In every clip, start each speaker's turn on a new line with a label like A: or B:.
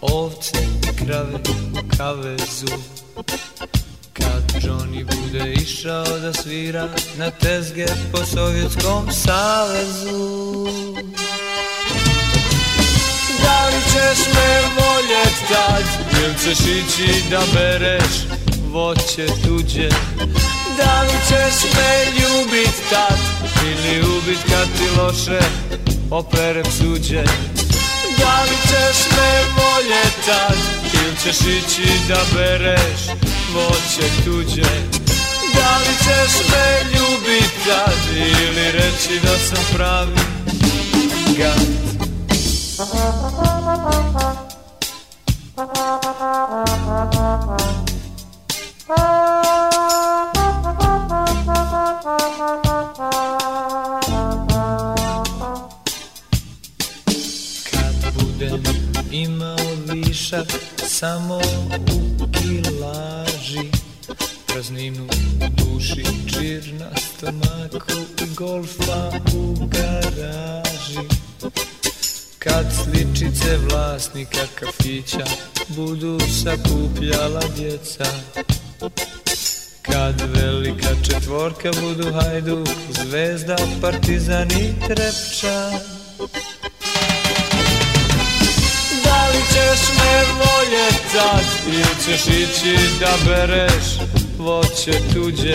A: ovce krave u kavezu. Kad Johnny bude išao da svira na tezge po Sovjetskom savezu. Da li ćeš me voljet tad Ili ćeš ići da bereš voće tuđe? Da li ćeš me ljubit tad? Ili ubit kad ti loše operem suđe Da li ćeš me voljet tad. Ili ćeš ići da bereš voće tuđe? Da li ćeš me ljubit tad. Ili reći da sam pravi gad Kad imao višak samo u kilaži. Prazninu duši, čir na stomaku i golfa u garaži. Kad sličice vlasnika kafića budu sakupljala djeca. Kad velika četvorka budu Hajduk, Zvezda, Partizan i Trepča tad ili ćeš ići da bereš voće tuđe?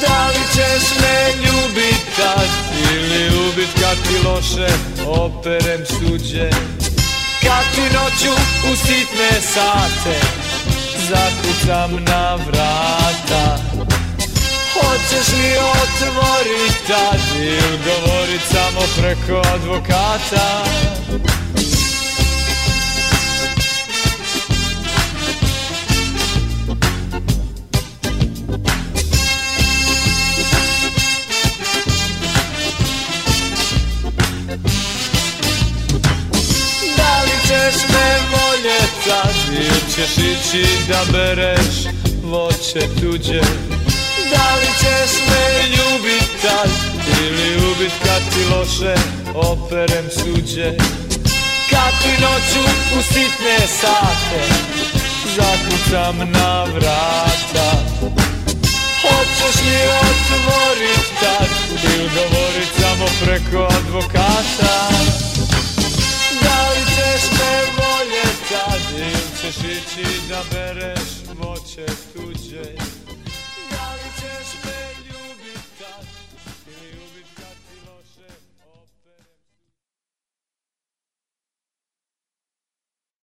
A: Da li ćeš me ljubit tad ili ubit kad ti loše operem suđe? Kad ti noću u sitne sate zakucam na vrata? Hoćeš li otvorit tad ili govorit samo preko advokata Ćeš me voljet tad ili ćeš ići da bereš voće tuđe? Da li ćeš me ljubit ili ubit kad ti loše operem suđe? Kad ti noću u sitne sate zakucam na vrata? Hoćeš li otvorit tad ili govorit samo preko advokata ići da bereš voće tuđe Da li ćeš me